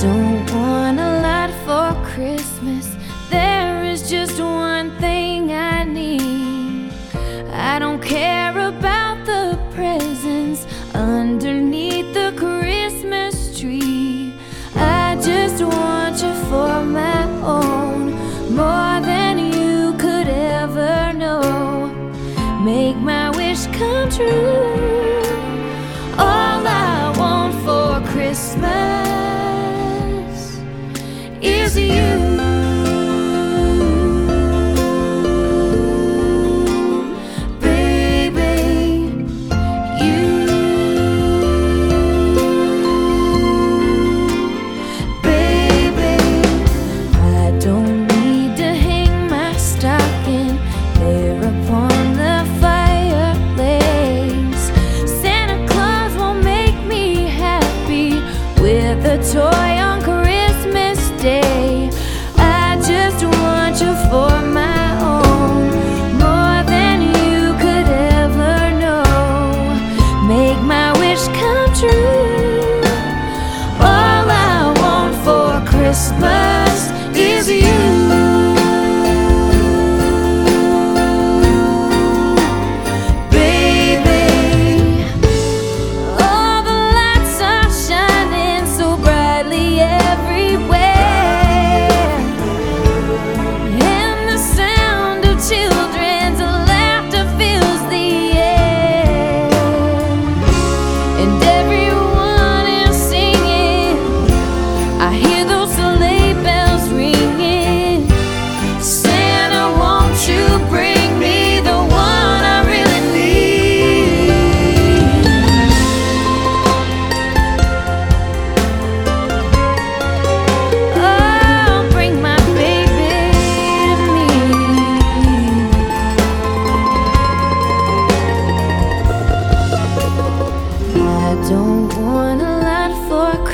don't want a lot for Christmas. There is just one thing I need. I don't care about the presents underneath the Christmas tree. I just want you for my own, more than you could ever know. Make my wish come true. is you.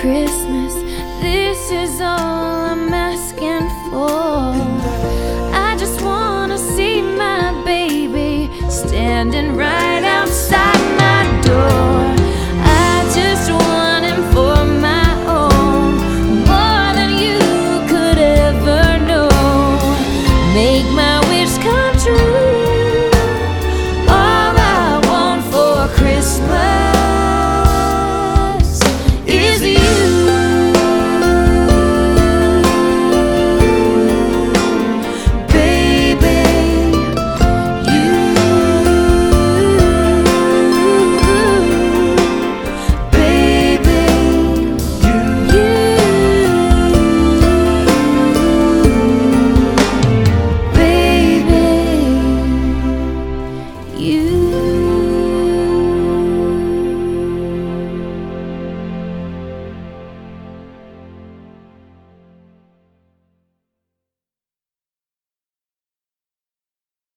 Christmas. This is all. you.